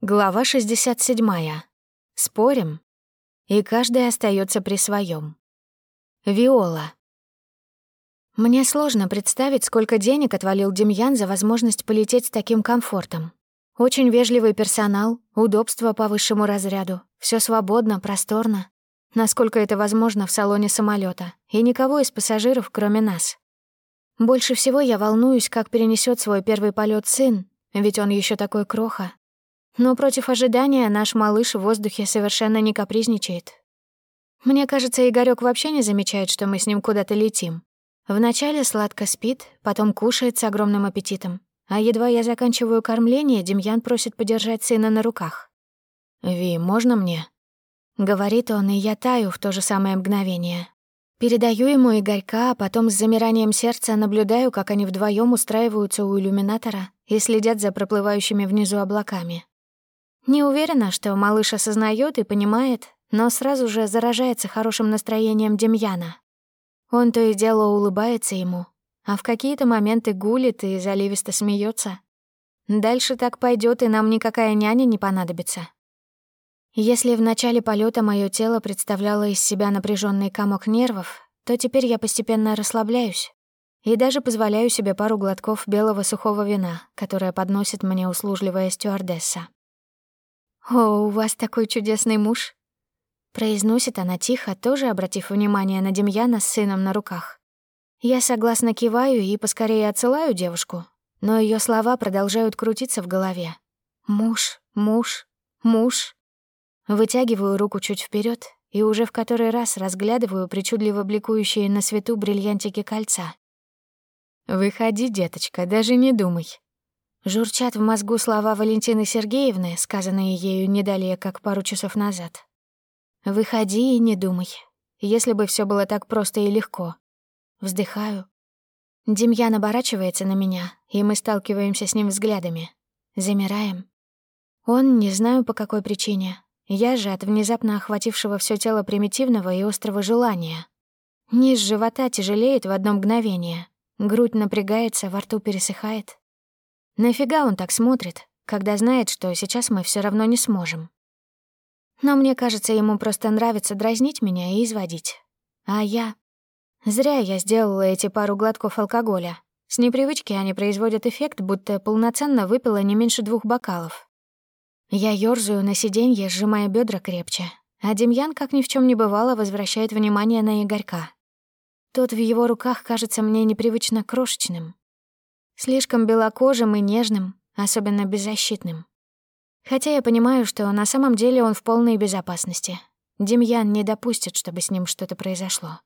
Глава 67. Спорим? И каждый остается при своем. Виола. Мне сложно представить, сколько денег отвалил Демьян за возможность полететь с таким комфортом. Очень вежливый персонал, удобство по высшему разряду, все свободно, просторно, насколько это возможно в салоне самолета, и никого из пассажиров, кроме нас. Больше всего я волнуюсь, как перенесет свой первый полет сын, ведь он еще такой кроха, но против ожидания наш малыш в воздухе совершенно не капризничает. Мне кажется, Игорёк вообще не замечает, что мы с ним куда-то летим. Вначале сладко спит, потом кушает с огромным аппетитом. А едва я заканчиваю кормление, Демьян просит подержать сына на руках. «Ви, можно мне?» Говорит он, и я таю в то же самое мгновение. Передаю ему Игорька, а потом с замиранием сердца наблюдаю, как они вдвоем устраиваются у иллюминатора и следят за проплывающими внизу облаками. Не уверена, что малыш осознает и понимает, но сразу же заражается хорошим настроением Демьяна. Он то и дело улыбается ему, а в какие-то моменты гулит и заливисто смеется. Дальше так пойдет, и нам никакая няня не понадобится. Если в начале полета мое тело представляло из себя напряженный комок нервов, то теперь я постепенно расслабляюсь и даже позволяю себе пару глотков белого сухого вина, которое подносит мне услужливая стюардесса. «О, у вас такой чудесный муж!» Произносит она тихо, тоже обратив внимание на Демьяна с сыном на руках. Я согласно киваю и поскорее отсылаю девушку, но ее слова продолжают крутиться в голове. «Муж, муж, муж». Вытягиваю руку чуть вперед и уже в который раз разглядываю причудливо бликующие на свету бриллиантики кольца. «Выходи, деточка, даже не думай», Журчат в мозгу слова Валентины Сергеевны, сказанные ею не как пару часов назад. «Выходи и не думай. Если бы все было так просто и легко». Вздыхаю. Демьян оборачивается на меня, и мы сталкиваемся с ним взглядами. Замираем. Он, не знаю по какой причине. Я же от внезапно охватившего все тело примитивного и острого желания. Низ живота тяжелеет в одно мгновение. Грудь напрягается, во рту пересыхает. Нафига он так смотрит, когда знает, что сейчас мы все равно не сможем? Но мне кажется, ему просто нравится дразнить меня и изводить. А я... Зря я сделала эти пару глотков алкоголя. С непривычки они производят эффект, будто полноценно выпила не меньше двух бокалов. Я ёрзаю на сиденье, сжимая бедра крепче, а Демьян, как ни в чем не бывало, возвращает внимание на Игорька. Тот в его руках кажется мне непривычно крошечным, Слишком белокожим и нежным, особенно беззащитным. Хотя я понимаю, что на самом деле он в полной безопасности. Демьян не допустит, чтобы с ним что-то произошло.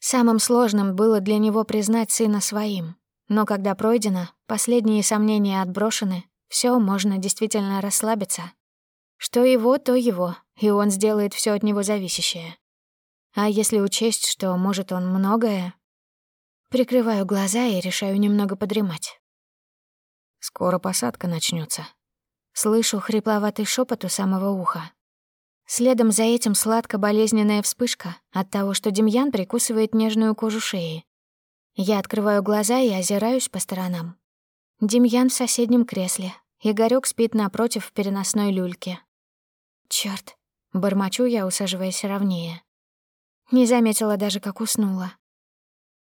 Самым сложным было для него признать сына своим. Но когда пройдено, последние сомнения отброшены, все можно действительно расслабиться. Что его, то его, и он сделает все от него зависящее. А если учесть, что может он многое, Прикрываю глаза и решаю немного подремать. Скоро посадка начнется. Слышу хрипловатый шепот у самого уха. Следом за этим сладко-болезненная вспышка от того, что Демьян прикусывает нежную кожу шеи. Я открываю глаза и озираюсь по сторонам. Демьян в соседнем кресле. Игорёк спит напротив в переносной люльке. Чёрт, бормочу я, усаживаясь ровнее. Не заметила даже, как уснула.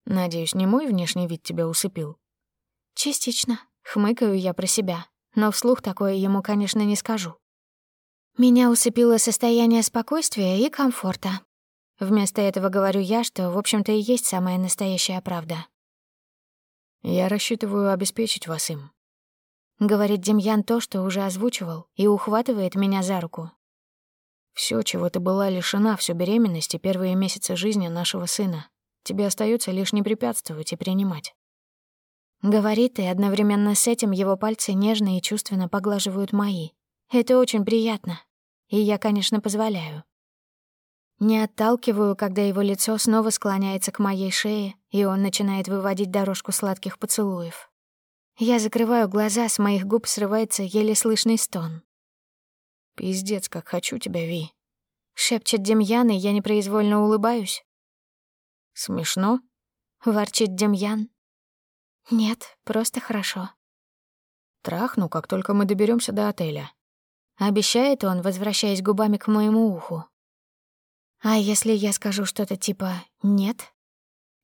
Надеюсь, не мой внешний вид тебя усыпил? Частично. Хмыкаю я про себя, но вслух такое ему, конечно, не скажу. Меня усыпило состояние спокойствия и комфорта. Вместо этого говорю я, что, в общем-то, и есть самая настоящая правда. «Я рассчитываю обеспечить вас им», — говорит Демьян то, что уже озвучивал, и ухватывает меня за руку. Все, чего ты была лишена всю беременность и первые месяцы жизни нашего сына, Тебе остается лишь не препятствовать и принимать. Говорит, и одновременно с этим его пальцы нежно и чувственно поглаживают мои. Это очень приятно. И я, конечно, позволяю. Не отталкиваю, когда его лицо снова склоняется к моей шее, и он начинает выводить дорожку сладких поцелуев. Я закрываю глаза, с моих губ срывается еле слышный стон. «Пиздец, как хочу тебя, Ви!» Шепчет Демьян, и я непроизвольно улыбаюсь. Смешно? Ворчит Демьян. Нет, просто хорошо. Трахну, как только мы доберемся до отеля. Обещает он, возвращаясь губами к моему уху. А если я скажу что-то типа «нет»?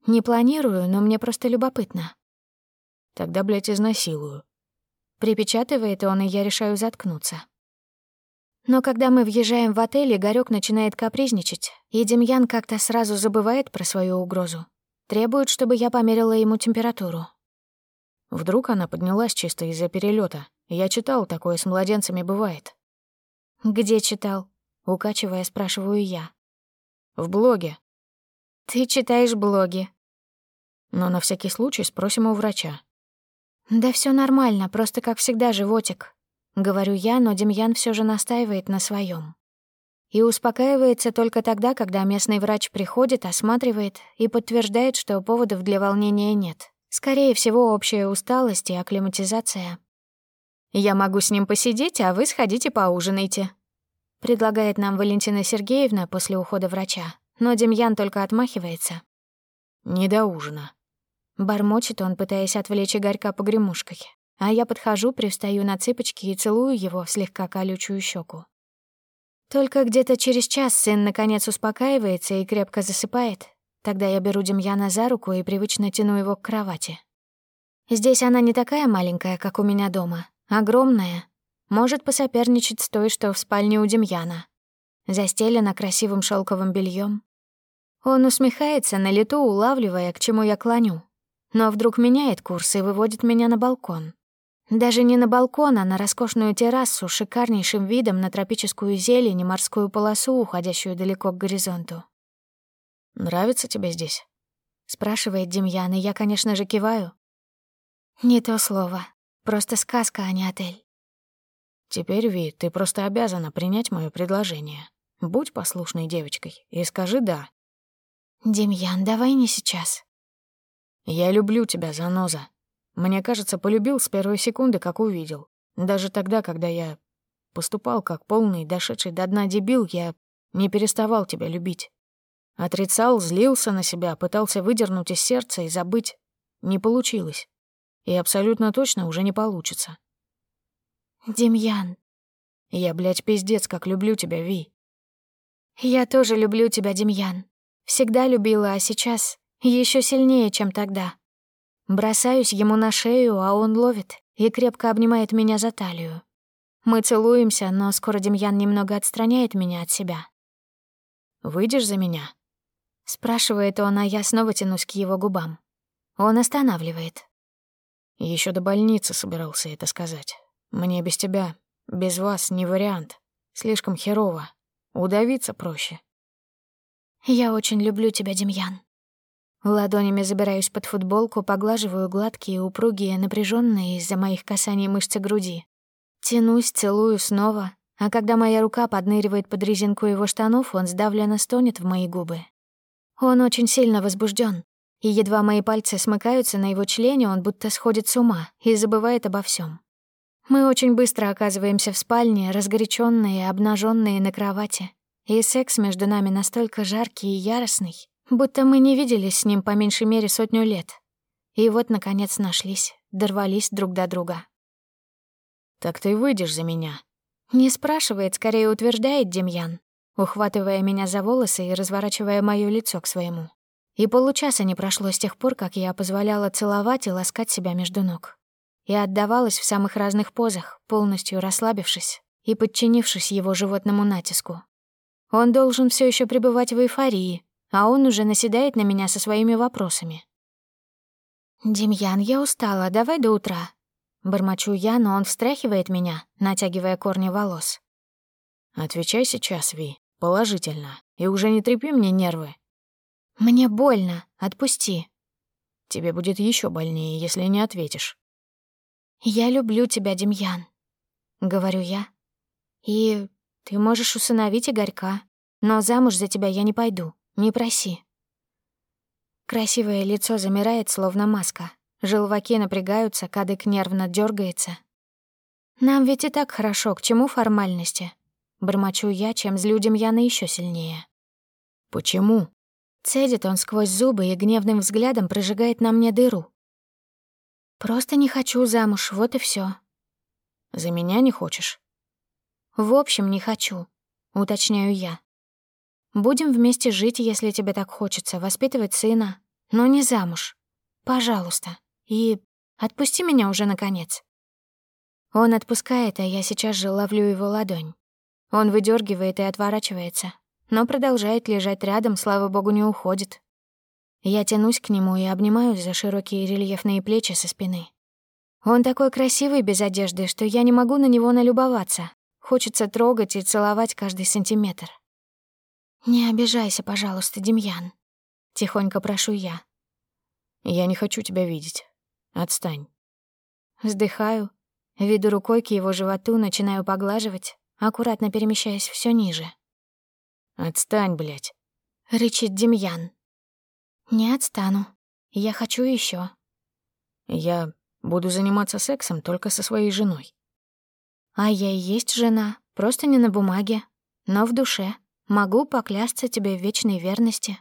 Не планирую, но мне просто любопытно. Тогда, блядь, изнасилую. Припечатывает он, и я решаю заткнуться. Но когда мы въезжаем в отель, Игорёк начинает капризничать, и Демьян как-то сразу забывает про свою угрозу. Требует, чтобы я померила ему температуру. Вдруг она поднялась чисто из-за перелета. Я читал, такое с младенцами бывает. «Где читал?» — укачивая, спрашиваю я. «В блоге». «Ты читаешь блоги?» «Но на всякий случай спросим у врача». «Да все нормально, просто как всегда животик. Говорю я, но Демьян все же настаивает на своем. И успокаивается только тогда, когда местный врач приходит, осматривает и подтверждает, что поводов для волнения нет. Скорее всего, общая усталость и акклиматизация. «Я могу с ним посидеть, а вы сходите поужинайте», — предлагает нам Валентина Сергеевна после ухода врача. Но Демьян только отмахивается. «Не до ужина». Бормочет он, пытаясь отвлечь Игорька погремушкой а я подхожу, привстаю на цыпочки и целую его в слегка колючую щеку. Только где-то через час сын наконец успокаивается и крепко засыпает. Тогда я беру Демьяна за руку и привычно тяну его к кровати. Здесь она не такая маленькая, как у меня дома, огромная. Может посоперничать с той, что в спальне у Демьяна. Застелена красивым шелковым бельем. Он усмехается на лету, улавливая, к чему я клоню. Но вдруг меняет курс и выводит меня на балкон. Даже не на балкон, а на роскошную террасу с шикарнейшим видом на тропическую зелень и морскую полосу, уходящую далеко к горизонту. «Нравится тебе здесь?» — спрашивает Демьян, и я, конечно же, киваю. «Не то слово. Просто сказка, а не отель». «Теперь, Ви, ты просто обязана принять мое предложение. Будь послушной девочкой и скажи «да». «Демьян, давай не сейчас». «Я люблю тебя, заноза. Мне кажется, полюбил с первой секунды, как увидел. Даже тогда, когда я поступал как полный, дошедший до дна дебил, я не переставал тебя любить. Отрицал, злился на себя, пытался выдернуть из сердца и забыть. Не получилось. И абсолютно точно уже не получится. «Демьян». «Я, блядь, пиздец, как люблю тебя, Ви». «Я тоже люблю тебя, Демьян. Всегда любила, а сейчас еще сильнее, чем тогда». Бросаюсь ему на шею, а он ловит и крепко обнимает меня за талию. Мы целуемся, но скоро Демьян немного отстраняет меня от себя. «Выйдешь за меня?» Спрашивает он, а я снова тянусь к его губам. Он останавливает. Еще до больницы собирался это сказать. Мне без тебя, без вас не вариант. Слишком херово. Удавиться проще. Я очень люблю тебя, Демьян. Ладонями забираюсь под футболку, поглаживаю гладкие, упругие, напряженные из-за моих касаний мышцы груди. Тянусь, целую снова, а когда моя рука подныривает под резинку его штанов, он сдавленно стонет в мои губы. Он очень сильно возбужден, и едва мои пальцы смыкаются на его члене, он будто сходит с ума и забывает обо всем. Мы очень быстро оказываемся в спальне, разгоряченные, обнаженные на кровати, и секс между нами настолько жаркий и яростный, Будто мы не виделись с ним по меньшей мере сотню лет. И вот, наконец, нашлись, дорвались друг до друга. «Так ты выйдешь за меня?» Не спрашивает, скорее утверждает Демьян, ухватывая меня за волосы и разворачивая моё лицо к своему. И получаса не прошло с тех пор, как я позволяла целовать и ласкать себя между ног. И отдавалась в самых разных позах, полностью расслабившись и подчинившись его животному натиску. Он должен все еще пребывать в эйфории, а он уже наседает на меня со своими вопросами. «Демьян, я устала, давай до утра». Бормочу я, но он встряхивает меня, натягивая корни волос. «Отвечай сейчас, Ви, положительно, и уже не трепи мне нервы». «Мне больно, отпусти». «Тебе будет еще больнее, если не ответишь». «Я люблю тебя, Демьян», — говорю я. «И ты можешь усыновить Игорька, но замуж за тебя я не пойду. Не проси. Красивое лицо замирает, словно маска. Желваки напрягаются, кадык нервно дергается. Нам ведь и так хорошо, к чему формальности? Бормочу я, чем злю Демьяна еще сильнее. Почему? Цедит он сквозь зубы и гневным взглядом прожигает на мне дыру. Просто не хочу замуж, вот и все. За меня не хочешь? В общем, не хочу, уточняю я. Будем вместе жить, если тебе так хочется, воспитывать сына, но не замуж. Пожалуйста. И отпусти меня уже, наконец. Он отпускает, а я сейчас же ловлю его ладонь. Он выдергивает и отворачивается, но продолжает лежать рядом, слава богу, не уходит. Я тянусь к нему и обнимаю за широкие рельефные плечи со спины. Он такой красивый без одежды, что я не могу на него налюбоваться. Хочется трогать и целовать каждый сантиметр. «Не обижайся, пожалуйста, Демьян», — тихонько прошу я. «Я не хочу тебя видеть. Отстань». Вздыхаю, веду рукой к его животу, начинаю поглаживать, аккуратно перемещаясь все ниже. «Отстань, блядь», — рычит Демьян. «Не отстану. Я хочу еще. «Я буду заниматься сексом только со своей женой». «А я и есть жена, просто не на бумаге, но в душе». Могу поклясться тебе в вечной верности.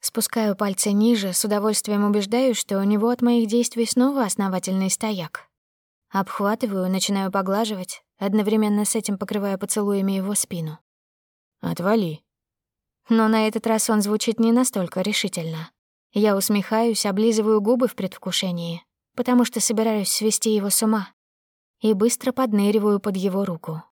Спускаю пальцы ниже, с удовольствием убеждаюсь, что у него от моих действий снова основательный стояк. Обхватываю, начинаю поглаживать, одновременно с этим покрывая поцелуями его спину. «Отвали». Но на этот раз он звучит не настолько решительно. Я усмехаюсь, облизываю губы в предвкушении, потому что собираюсь свести его с ума, и быстро подныриваю под его руку.